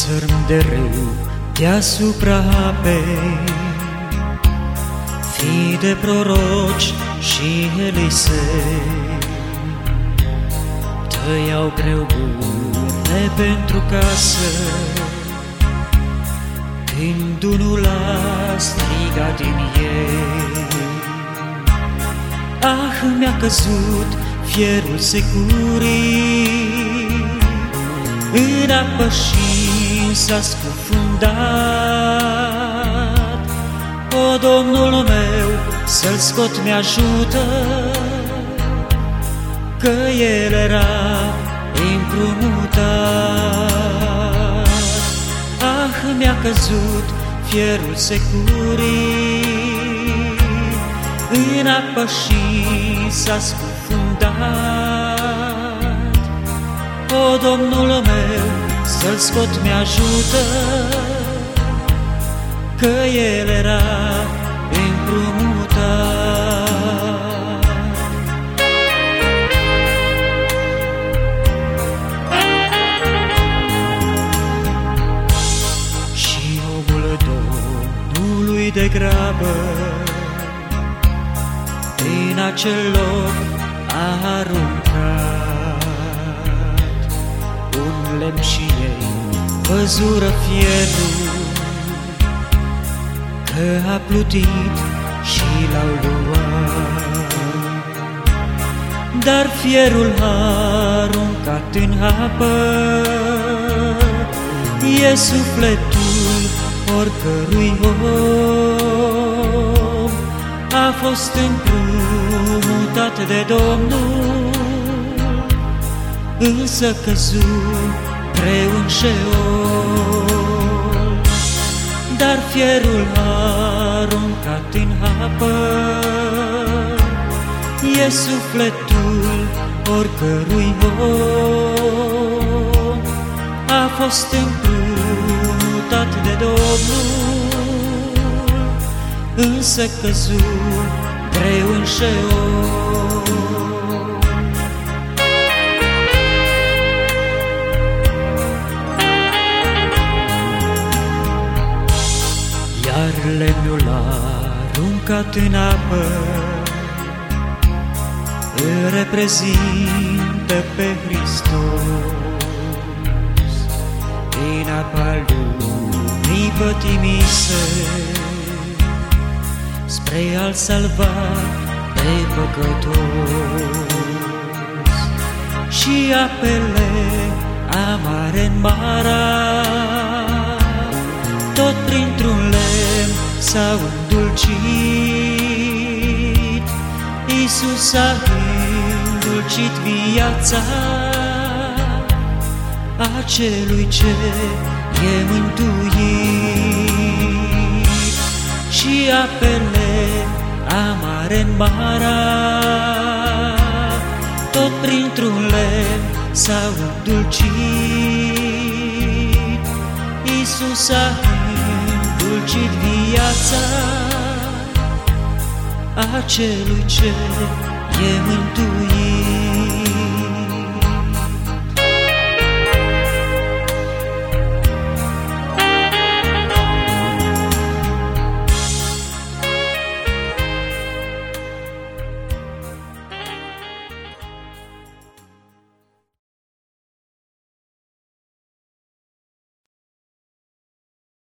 țărm de râu deasupra apei, Fii de proroci și Elisei, Tăiau greu bune pentru casă, Când unul a strigat din ei. Ah, mi-a căzut fierul securii, în apă și s-a scufundat. O, Domnul meu, să-l scot mi-ajută, Că el era împrumutat. Ah, mi-a căzut fierul securii, În apă și s-a scufundat. O, Domnul meu, să-l scot mi-ajută, Că el era împrumutat. Și omul Domnului de grabă În acel loc a aruncat Un lemn și ei văzură fierul Că a plutit și l-au luat. Dar fierul a aruncat în apă E sufletul oricărui om. A fost împrumutat de Domnul Însă căzu greu în șeol. Dar fierul a aruncat în apă E sufletul oricărui om. A fost împrumutat de Domnul Însă căzu greu în șeol Iar lemnul aruncat în apă Îl reprezintă pe Hristos. Din apa lumii pătimise Spre al salva pe păcătos. Și apele amare în mara Tot printr-un lemn s-au îndulcit. Iisus a îndulcit viața Acelui ce e mântuit. Și apele amare în mara Tot printr-un lemn s-au îndulcit. Iisus a îndulcit viața Acelui ce e mântuit